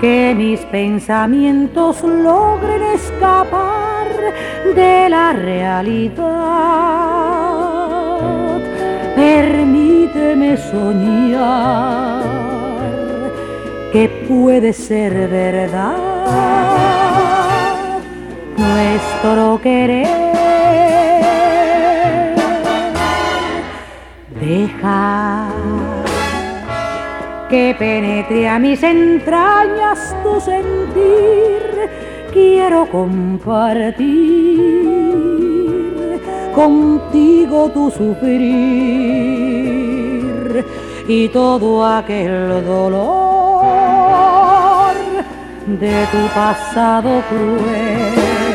Que mis pensamientos logren escapar de la realidad. Permíteme soñar que puede ser verdad nuestro querer. Deja que penetre a mis entrañas tu sentir, quiero compartir contigo tu sufrir y todo aquel dolor de tu pasado cruel.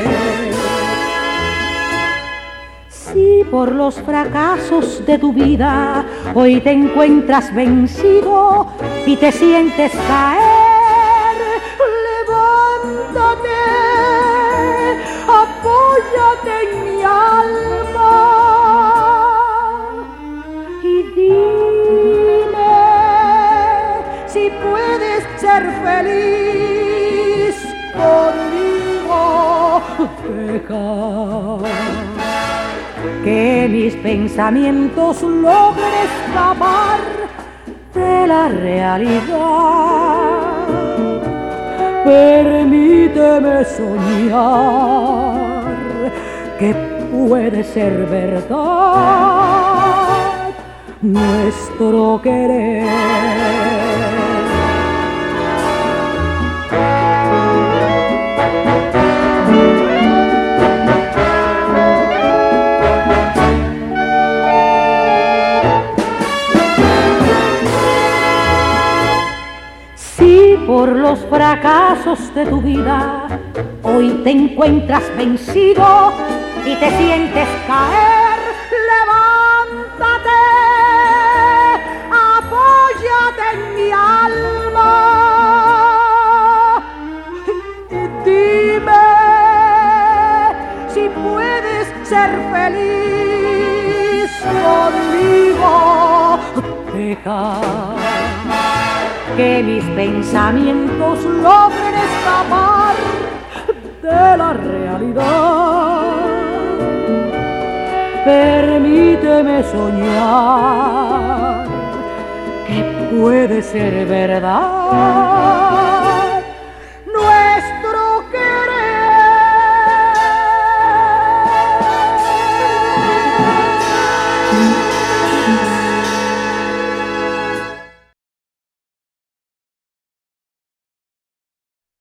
Si por los fracasos de tu vida. Hoy te encuentras vencido y te sientes caer, levántate, apóyate en mi alma y dime si puedes ser feliz conmigo. Deja que mis pensamientos logren escapar de la realidad. Permíteme soñar que puede ser verdad nuestro querer. Por los fracasos de tu vida. Hoy te encuentras vencido y te sientes caer. Levántate, apóyate en mi alma. Dime si puedes ser feliz conmigo. Deja que mis pensamientos logren escapar de la realidad. Permíteme soñar que puede ser verdad